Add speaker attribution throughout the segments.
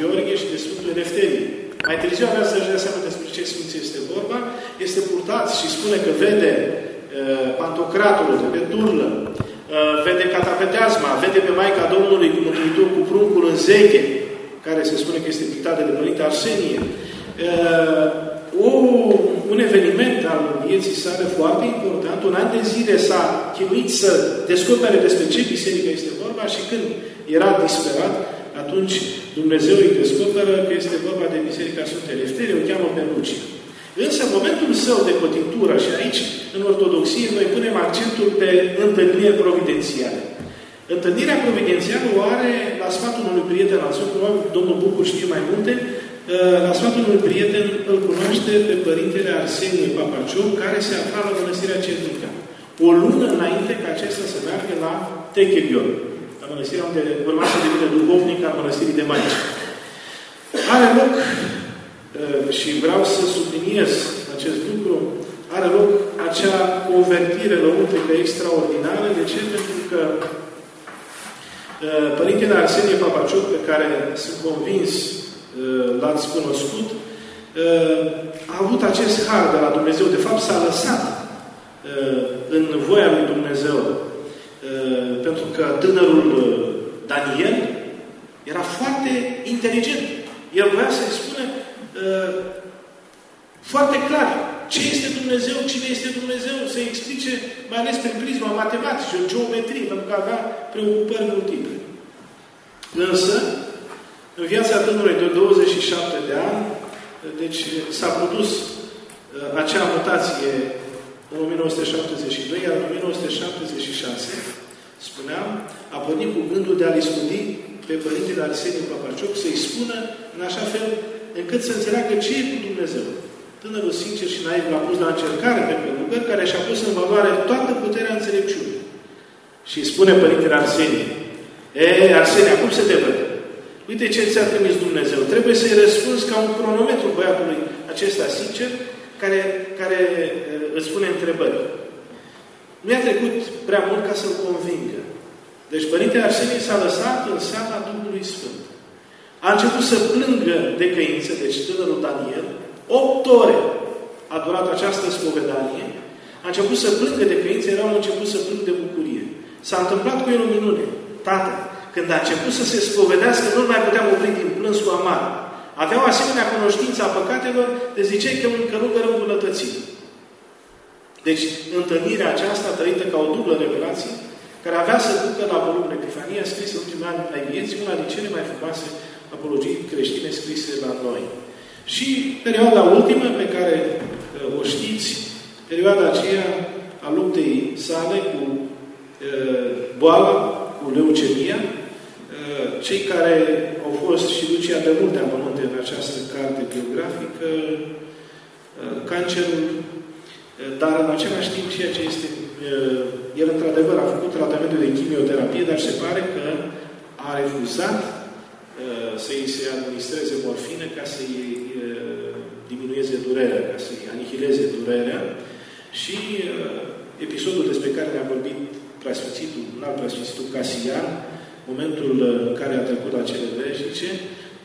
Speaker 1: Gheorghe și de Sfântul Elefterie. Mai târziu avea să-și dea seama despre ce Sfinție este vorba. Este purtat și spune că vede uh, pantocratul, vede turlă, uh, vede catapeteasma, vede pe Maica Domnului cu Mântuitor cu pruncul în zeche, care se spune că este pictată de Părinte Arsenie. Uh, o, un eveniment al vieții sale foarte important. Un an de zile s-a chinuit să descopere despre ce biserică este vorba și când era disperat, atunci Dumnezeu îi descoperă că este vorba de Biserica Sfântă Elefterie, o cheamă pe Lucia. Însă, în momentul său de cotitură, și aici, în Ortodoxie, noi punem accentul pe întâlnire providențială. Întâlnirea providențială o are la sfatul unui prieten al său, probabil domnul Bucur știe mai multe, uh, la sfatul unui prieten îl cunoaște pe părintele Arsenie Papaciu, care se afla la Mănăstirea Cernica. O lună înainte ca acesta să meargă la Techebion mănăstirea unde urma să devină duhovnic al mănăstirii de Maici. Are loc, uh, și vreau să subliniez acest lucru, are loc acea convertire lăuntrică extraordinară. De ce? Pentru că uh, Părintele Arsenie Papaciuc, pe care sunt convins uh, l-ați cunoscut, a avut acest har de la Dumnezeu. De fapt, s-a lăsat în voia lui Dumnezeu Uh, pentru că tânărul uh, Daniel era foarte inteligent. El vrea să-i spună uh, foarte clar ce este Dumnezeu, cine este Dumnezeu, să-i explice, mai ales prin prisma matematică, geometrie, pentru că avea preocupări multiple. Însă, în viața tânărului de 27 de ani, deci s-a produs acea mutație în 1972, iar în 1976, spuneam, a pornit cu gândul de a-l iscuti pe Părintele Arseniu Papacioc să-i spună în așa fel încât să înțeleagă ce e cu Dumnezeu. Tânărul sincer și naiv l-a pus la încercare pe călugăr care și-a pus în valoare toată puterea înțelepciunii. Și îi spune Părintele Arsenie, E, Arsenie, acum să te văd. Uite ce ți-a trimis Dumnezeu. Trebuie să-i răspunzi ca un cronometru băiatului acesta sincer, care, care îți spune întrebări. Nu i-a trecut prea mult ca să-l convingă. Deci Părintele Arsenie s-a lăsat în seama Duhului Sfânt. A început să plângă de căință, deci tânărul Daniel, opt ore a durat această spovedanie, a început să plângă de căință, erau început să plâng de bucurie. S-a întâmplat cu el o minune. Tată, când a început să se spovedească, nu mai puteam opri din plâns cu amar. Avea o asemenea cunoștință a păcatelor, de ziceai că un călugăr îmbunătățit. Deci, întâlnirea aceasta trăită ca o dublă revelație, care avea să ducă la volumul Epifania, scris în ultimul ani ai vieții, una din cele mai frumoase apologii creștine scrise la noi. Și perioada ultimă pe care uh, o știți, perioada aceea a luptei sale cu uh, boala, cu leucemia, uh, cei care au fost și Lucia de multe amănunte în această carte biografică, uh, cancerul dar în același timp ceea ce este... El într-adevăr a făcut tratamentul de chimioterapie, dar se pare că a refuzat să-i se administreze morfină ca să-i diminueze durerea, ca să-i anihileze durerea. Și episodul despre care ne-a vorbit preasfințitul, un alt preasfințitul Casian, momentul în care a trecut la cele veșnice,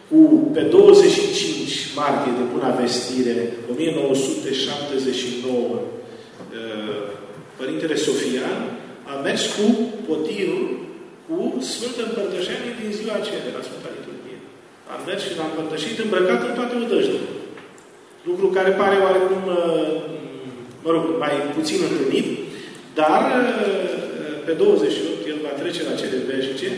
Speaker 1: cu pe 25 martie de Buna Vestire 1979 uh, Părintele Sofian a mers cu potirul cu Sfântă Împărtășanie din ziua aceea de la Sfânta Liturghie. A mers și l-a împărtășit îmbrăcat în toate odăjile. Lucru care pare oarecum, uh, mă rog, mai puțin întâlnit, dar uh, pe 28 el va trece la cele veșnice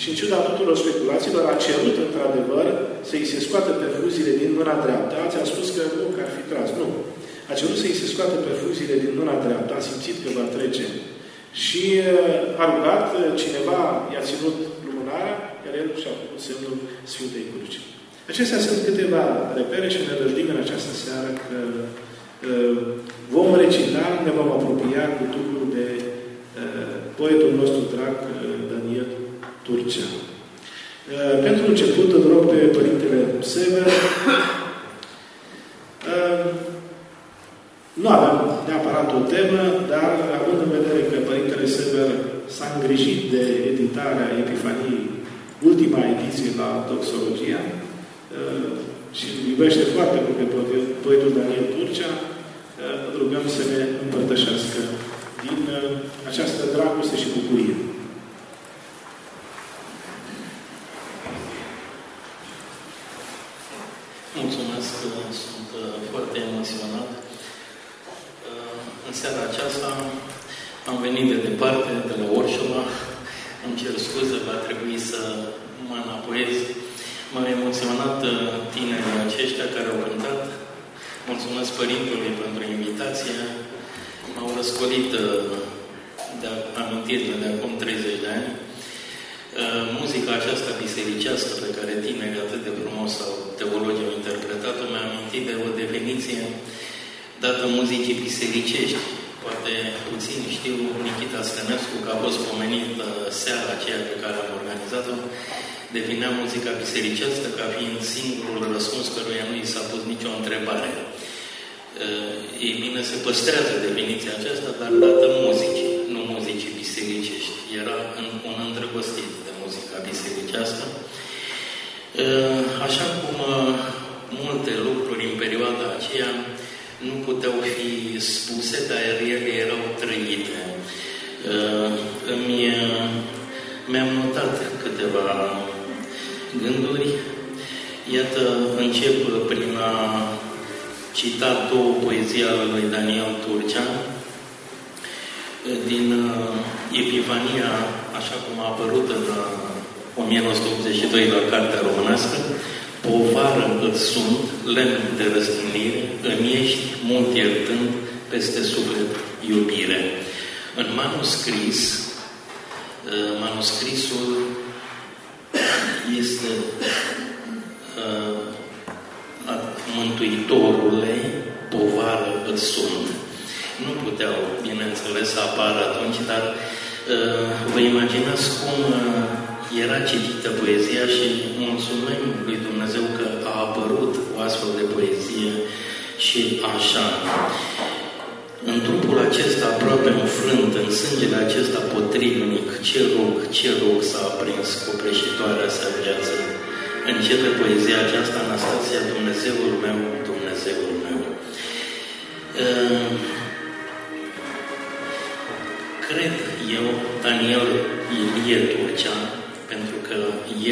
Speaker 1: și în ciuda tuturor speculațiilor, a cerut într-adevăr să-i se scoată perfuziile din mâna dreaptă. Alții au spus că nu, că ar fi tras. Nu. A cerut să-i se scoată perfuziile din mâna dreaptă, a simțit că va trece. Și uh, a rugat, uh, cineva i-a ținut lumânarea, iar el și-a făcut semnul Sfintei Cruci. Acestea sunt câteva repere și ne răjdim în această seară că uh, vom recita, ne vom apropia cu Duhul de poetul nostru drag, Daniel Turcia. Uh, pentru început îl rog pe Părintele Sever. Uh, nu avem neapărat o temă, dar având în vedere că Părintele Sever s-a îngrijit de editarea Epifaniei, ultima ediție la doxologia uh, și iubește foarte mult pe poetul Daniel Turcea, uh, rugăm să ne împărtășească din această dragoste și bucurie.
Speaker 2: Mulțumesc, sunt foarte emoționat. În seara aceasta am venit de departe, de la Orșova. Îmi cer scuze, va trebui să mă înapoiez. M-a emoționat uh, tinerii aceștia care au cântat. Mulțumesc Părintului pentru invitație. M-au răscolit uh, de amintirile de acum 30 de ani. Uh, muzica aceasta bisericească pe care tinerii atât de frumos sau teologii au interpretat-o mi-a amintit de o definiție dată muzicii bisericești Poate puțin știu Nikita Stănescu, că a fost pomenit uh, seara aceea pe care am organizat-o, definea muzica bisericească ca fiind singurul răspuns căruia nu i s-a pus nicio întrebare. Uh, ei bine, se păstrează definiția aceasta, dar dată muzicii, nu muzicii bisericești. Era în, un îndrăgostit de muzica bisericească. Uh, așa cum multe lucruri în perioada aceea nu puteau fi spuse, dar ele erau trăite. Uh, îmi, uh, mi-am notat câteva gânduri. Iată, încep prin a cita două poezii ale lui Daniel Turcea din uh, Epifania, așa cum a apărut în 1982 la Cartea Românească, Povară îți sunt, lemn de răstignire, îmi ești mult iertând peste suflet iubire. În manuscris, uh, manuscrisul este uh, Mântuitorule, povară îți sunt. Nu puteau, bineînțeles, să apară atunci, dar uh, vă imaginați cum uh, era citită poezia și mulțumim lui Dumnezeu că a apărut o astfel de poezie și așa. În trupul acesta aproape înfrânt, în sângele acesta potrivnic, ce rog, ce rog s-a aprins copreșitoarea sa viață. Începe poezia aceasta, Anastasia, Dumnezeul meu, Dumnezeul meu. Uh, cred eu, Daniel Ilie Turcea, pentru că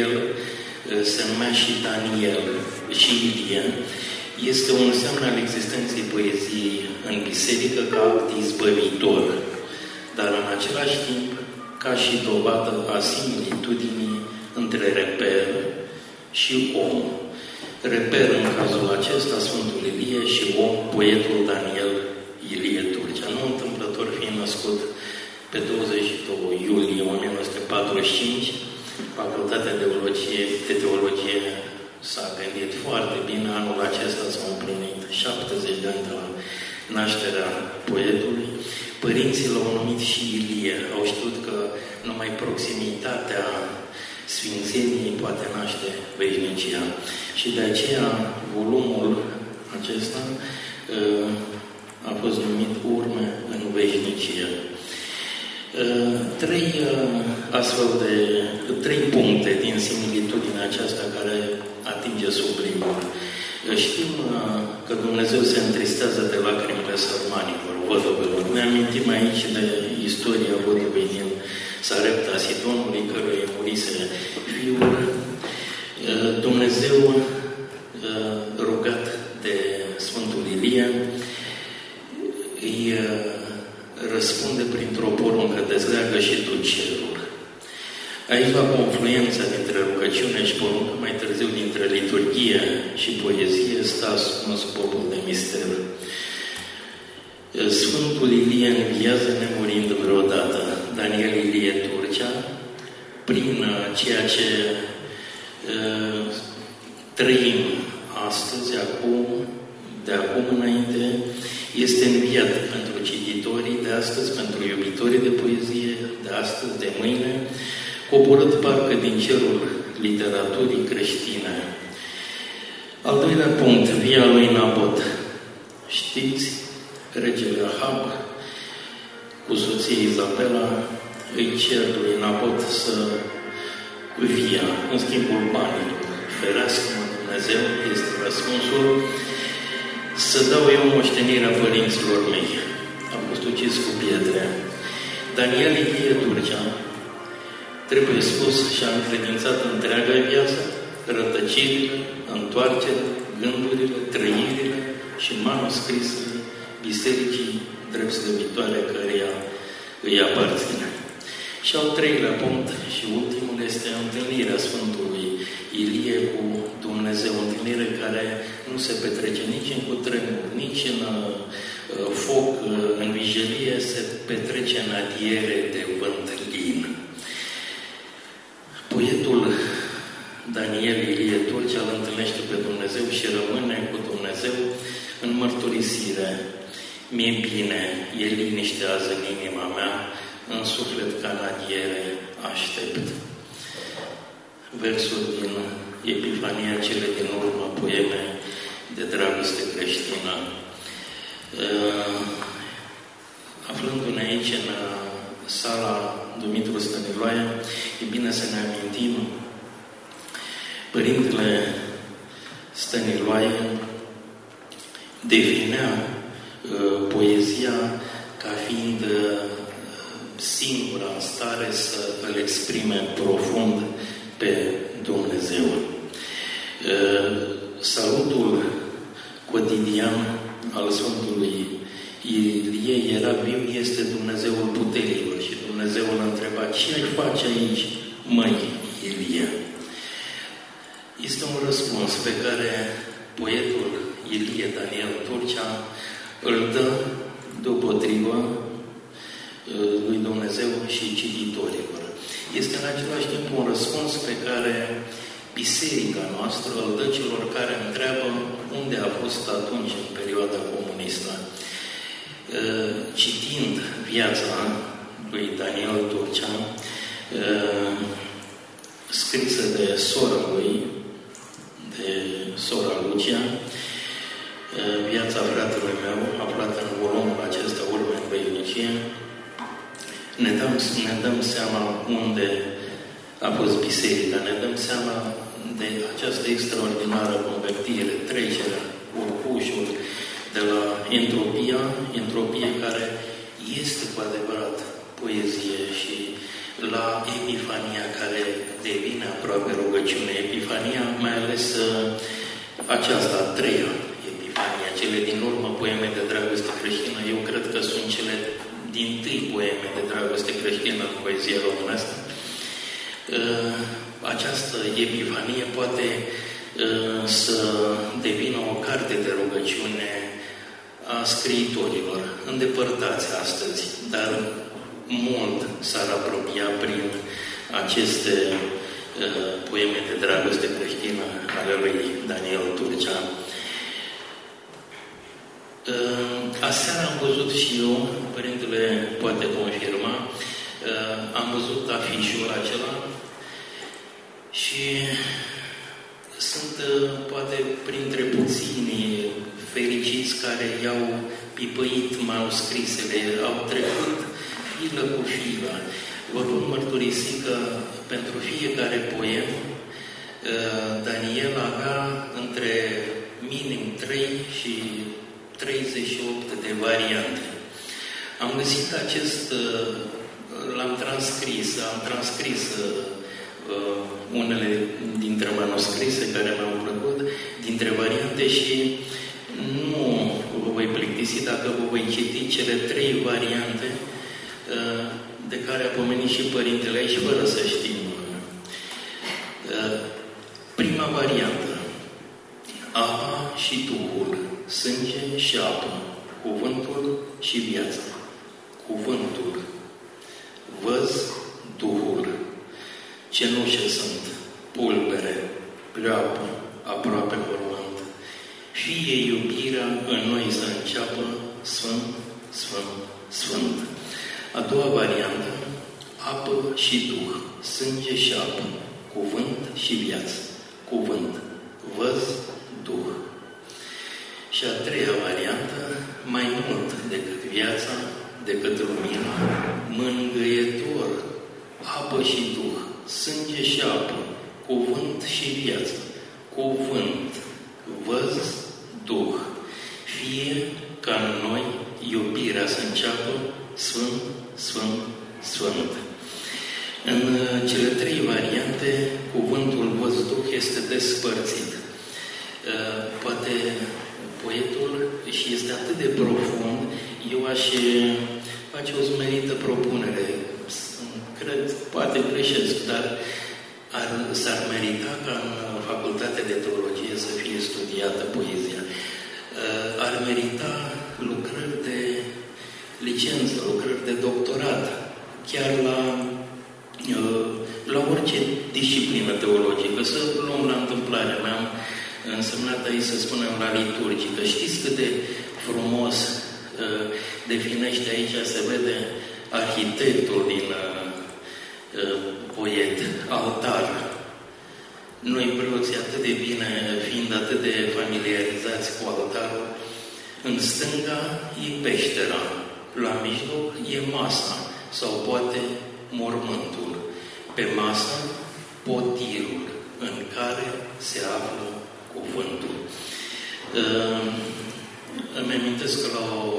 Speaker 2: el uh, se numea și Daniel și Ilie, este un semn al existenței poeziei în biserică ca act izbăvitor, dar în același timp ca și dovadă a similitudinii între reper și om. Reper în cazul acesta Sfântul Ilie și om, poetul Daniel Ilie Turcea. Nu întâmplător fiind născut pe 22 iulie 1945, Facultatea de Teologie, de Teologie s-a gândit foarte bine. Anul acesta s-au împlinit 70 de ani de la nașterea poetului. Părinții l-au numit și Ilie. Au știut că numai proximitatea Sfințeniei poate naște veșnicia. Și de aceea volumul acesta uh, a fost numit Urme în veșnicie. Uh, trei uh, astfel de trei puncte din similitudinea aceasta care atinge sublimul. Uh, știm că Dumnezeu se întristează de lacrimile sărmanilor, văduvelor. Ne amintim aici de istoria văduvei din Sarepta Sidonului, căruia murise fiul. Dumnezeu rugat de Sfântul Ilie îi răspunde printr-o poruncă, dezleagă și tu cerul. Aici la confluența dintre rugăciune și poruncă, mai târziu dintre liturghie și poezie, stă ascuns popul de mister. Sfântul Ilie înviază nemurind vreodată. Daniel Ilie Turcea, prin ceea ce uh, trăim astăzi, acum, de acum înainte, este înviat pentru cititorii de astăzi, pentru iubitorii de poezie de astăzi, de mâine, coborât parcă din cerul literaturii creștine. Al doilea punct, via lui Nabot. Știți, regele Ahab, cu soția Izabela, îi cer lui Nabot să via în schimbul banilor. Ferească-mă Dumnezeu, este răspunsul, să dau eu moștenirea părinților mei. Am fost ucis cu pietre. Daniel Ilie Turcea trebuie spus și am credințat întreaga viață, rătăcirile, întoarcerea, gândurile, trăirile și manuscrisele bisericii drept slăvitoare căreia îi aparține. Și al treilea punct și ultimul este întâlnirea Sfântului Ilie cu Dumnezeu, o întâlnire care nu se petrece nici în cutremur, nici în uh, foc, uh, în vigilie, se petrece în adiere de vânt lin. Poetul Daniel Ilie Turcea îl întâlnește pe Dumnezeu și rămâne cu Dumnezeu în mărturisire. Mi-e bine, e liniște azi în inima mea, în suflet ca în adiere aștept. Versul din Epifania, cele din urmă, poeme de dragoste creștină. Uh, aflându-ne aici în uh, sala Dumitru Stăniloae, e bine să ne amintim Părintele Stăniloae definea uh, poezia ca fiind uh, singura în stare să îl exprime profund pe Dumnezeu. Salutul cotidian al Sfântului Ilie era viu, este Dumnezeul puterilor și Dumnezeul a întrebat ce ai face aici, măi, Ilie? Este un răspuns pe care poetul Ilie Daniel Turcea îl dă deopotrivă lui Dumnezeu și cititorilor. Este în același timp un răspuns pe care biserica noastră îl dă celor care întreabă unde a fost atunci, în perioada comunistă. Citind viața lui Daniel Turcea, scrisă de sora lui, de sora Lucia, viața fratelui meu, aflată în volumul acesta, urme în veilnicie, ne dăm, ne dăm seama unde a fost biserica, ne dăm seama de această extraordinară convertire, trecerea, urcușul de la entropia, entropie care este cu adevărat poezie și la Epifania care devine aproape rugăciune. Epifania, mai ales uh, aceasta, a treia Epifania, cele din urmă poeme de dragoste creștină, eu cred că sunt cele din tâi poeme de dragoste creștină în poezia românească. Uh, această epifanie poate uh, să devină o carte de rugăciune a scriitorilor, îndepărtați astăzi, dar mult s-ar apropia prin aceste uh, poeme de dragoste creștină ale lui Daniel Turcea. Aseară am văzut și eu, părintele poate confirma, am văzut afișul acela și sunt poate printre puținii fericiți care i-au pipăit manuscrisele, au trecut filă cu filă. Vă pot mărturisi că pentru fiecare poem Daniel avea între minim 3 și 38 de variante. Am găsit acest, uh, l-am transcris, am transcris uh, unele dintre manuscrise care mi-au plăcut, dintre variante și nu vă voi plictisi dacă vă voi citi cele trei variante uh, de care a pomenit și Părintele aici, fără să știm. Uh, prima variantă, apa și Duhul sânge și apă, cuvântul și viața. Cuvântul, văz Duhul, cenușe sunt, pulbere, pleoapă, aproape mormânt. Fie iubirea în noi să înceapă Sfânt, Sfânt, Sfânt. A doua variantă, apă și Duh, sânge și apă, cuvânt și viață. Cuvânt, văz, Duh. Și a treia variantă, mai mult decât viața, decât lumina, mângâietor, apă și Duh, sânge și apă, cuvânt și viață, cuvânt, văz, duh, fie ca în noi iubirea să înceapă Sfânt, Sfânt, Sfânt. În uh, cele trei variante, cuvântul văzduh este despărțit. Uh, poate poetul și este atât de profund, eu aș uh, face o zmerită propunere. Cred, poate greșesc, dar ar, s-ar merita ca în facultatea de teologie să fie studiată poezia. Ar merita lucrări de licență, lucrări de doctorat, chiar la Uh, la orice disciplină teologică, să luăm la întâmplare, mi-am însemnat aici să spunem la liturgică. Știți cât de frumos uh, definește aici, se vede arhitectul din uh, poet, altar. Noi preoții atât de bine, fiind atât de familiarizați cu altarul, în stânga e peștera, la mijloc e masa sau poate mormântul. Pe masă, potirul în care se află cuvântul. Uh, îmi amintesc că la, o,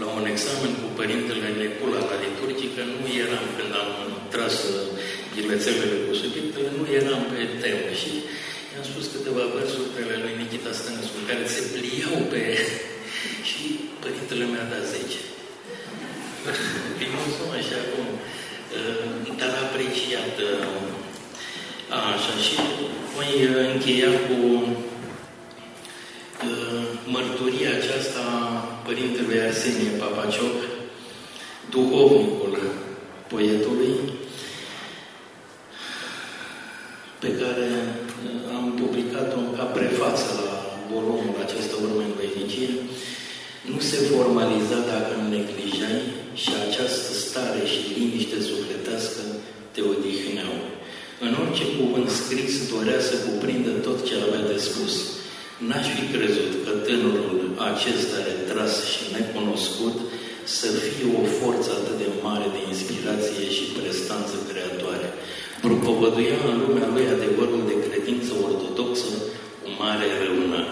Speaker 2: la un examen cu Părintele Necula la liturgică nu eram, când am tras bilețelele cu subiectele, nu eram pe temă și i-am spus câteva versuri pe lui Nikita Stănescu, care se pliau pe... și Părintele mi-a dat 10. Îi mulțumesc și acum dar apreciat. Așa, și voi încheia cu Părintelui Arsenie Papacioc, duhovnicul poetului, pe care am publicat-o ca prefață la volumul acesta urmă în veșnicie, nu se formaliza dacă îl neglijai și această stare și liniște sufletească te odihneau. În orice cuvânt scris dorea să cuprindă tot ce avea de spus. N-aș fi crezut că tânărul acesta retras și necunoscut să fie o forță atât de mare de inspirație și prestanță creatoare. Propovăduia în lumea lui adevărul de credință ortodoxă cu mare răună.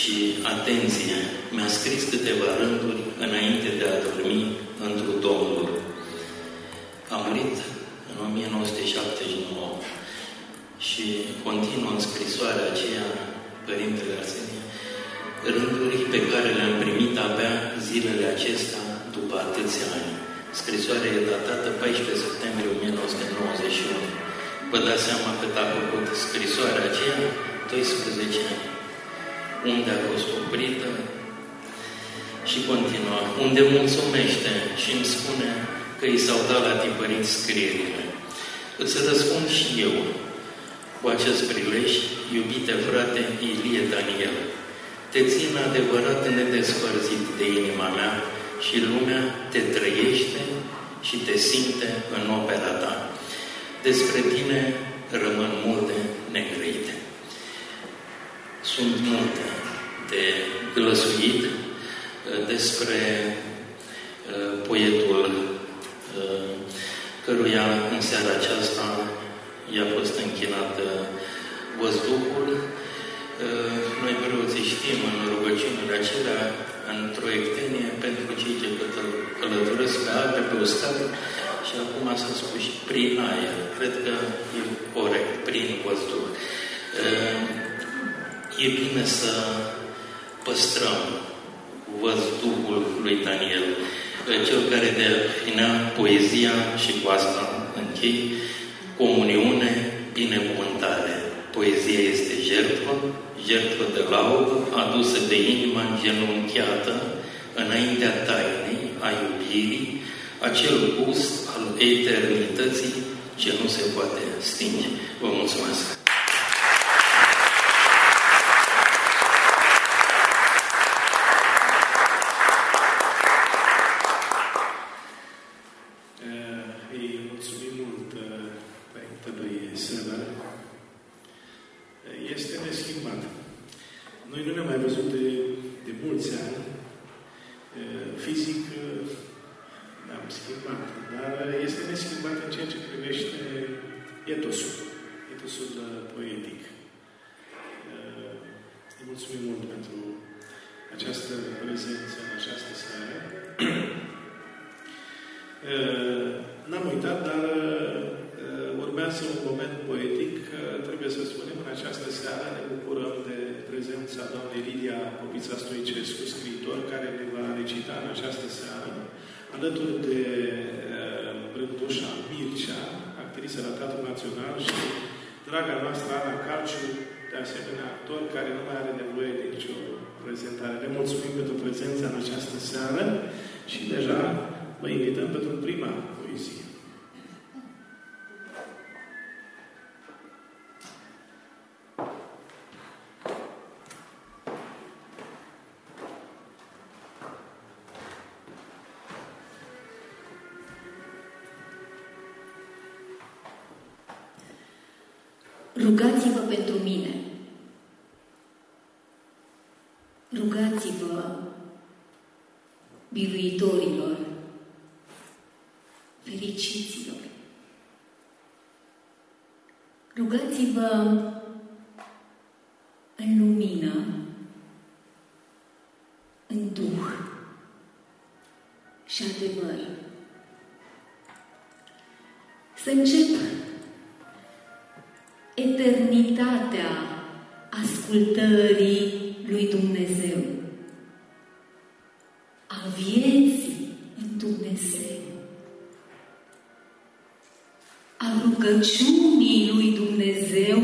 Speaker 2: Și atenție, mi-a scris câteva rânduri înainte de a dormi într Domnul. A murit în 1979 și continuă în scrisoarea aceea Părintele Arsenie rânduri pe care le-am primit abia zilele acestea după atâția ani. Scrisoarea e datată 14 septembrie 1991. Vă dați seama cât a făcut scrisoarea aceea? 12 ani unde a fost oprită și continua, unde mulțumește și îmi spune că i s-au dat la tipărit scrierile. Îți răspund și eu cu acest prilej, iubite frate Ilie Daniel, te țin adevărat nedespărțit de inima mea și lumea te trăiește și te simte în opera ta. Despre tine rămân multe negrăite. Sunt multe de glăsuit uh, despre uh, poetul uh, căruia în seara aceasta i-a fost închinat văzduhul. Noi preoții știm în rugăciunile acelea, într-o ectenie, pentru cei ce călătoresc pe ape, pe uscat, și acum s-a spus prin aer. Cred că e corect, prin văzduh. E bine să păstrăm văzduhul lui Daniel, cel care definea poezia și cu asta închei, comuniune, binecuvântare. Poezia este jertfă, jertfă de laudă, adusă de inima genunchiată înaintea tainei, a iubirii, acel gust al eternității ce nu se poate stinge. Vă mulțumesc!
Speaker 1: stimate, noi nu ne-am mai văzut de, de mulți ani. Fizic ne-am schimbat, dar este neschimbat în ceea ce privește etosul, etosul poetic. Îi mulțumim mult pentru această prezență în această seară. N-am uitat, dar urmează un moment poetic. Trebuie să spunem, în această seară ne bucurăm de prezența doamnei Lidia Popița Stoicescu, scriitor, care ne va recita în această seară, alături de uh, Brândușa Mircea, actriță la Teatrul Național și draga noastră Ana Calciu, de asemenea actor care nu mai are nevoie de nicio prezentare. Le mulțumim pentru prezența în această seară și deja vă invităm pentru prima poezie.
Speaker 3: Să încep eternitatea ascultării lui Dumnezeu, a vieții în Dumnezeu, a rugăciunii lui Dumnezeu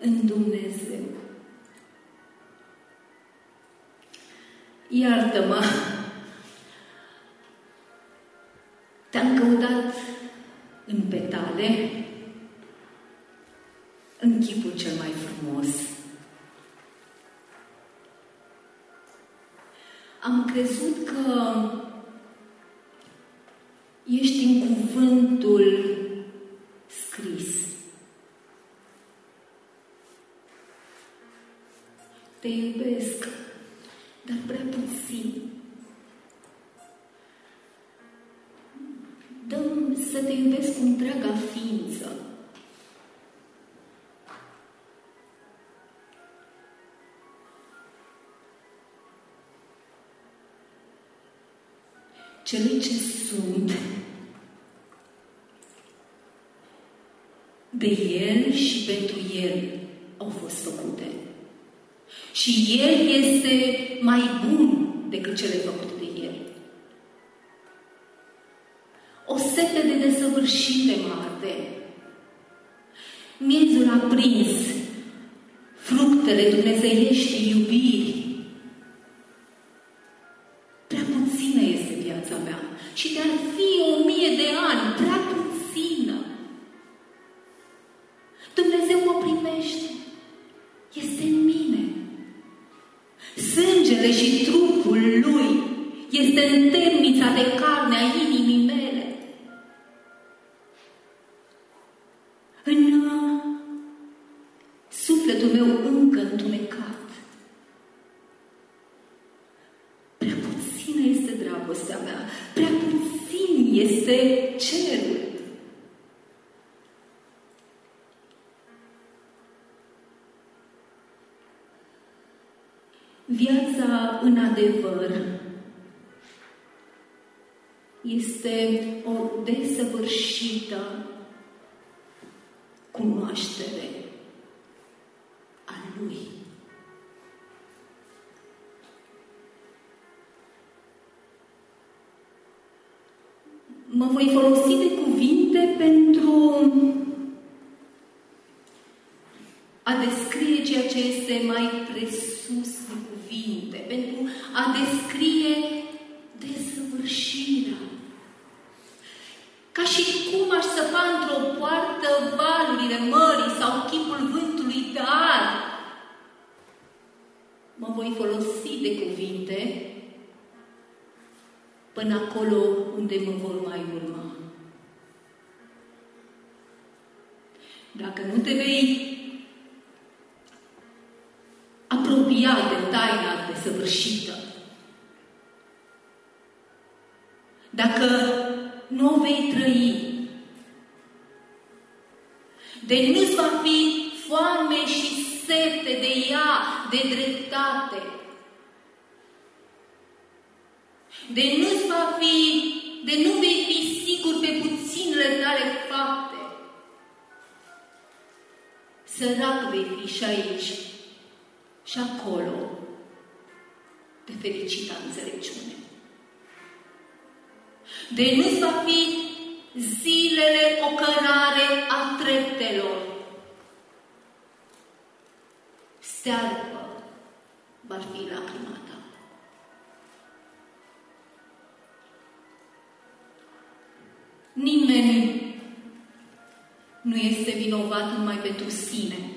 Speaker 3: în Dumnezeu. Iartă-mă, petale, în chipul cel mai frumos. Am crezut că ești în cuvântul scris. Te iubesc, dar prea puțin. Te iubesc cu întreaga ființă. celui ce sunt de El și pentru El au fost făcute. Și El este mai bun decât cele făcute de El. Sete de desăvârșire mare. Miezul a prins fructele dumnezeiești iubiri în adevăr este o desăvârșită cunoaștere a Lui. mă voi folosi de cuvinte pentru a descrie ceea ce este mai presus de cuvinte, pentru a descrie desăvârșirea. Ca și cum aș săpa într-o poartă valurile mării sau chipul vântului, dar mă voi folosi de cuvinte până acolo unde mă vor mai urma. Dacă nu te vei taina desăvârșită, dacă nu o vei trăi. De nu-ți va fi foame și sete de ea, de dreptate. De nu-ți va fi, de nu vei fi sigur pe puținele tale fapte. Sărac vei fi și aici și acolo de fericita înțelepciune. De nu va fi zilele o cărare a treptelor. Stearpă va fi lacrima ta. Nimeni nu este vinovat numai pentru sine.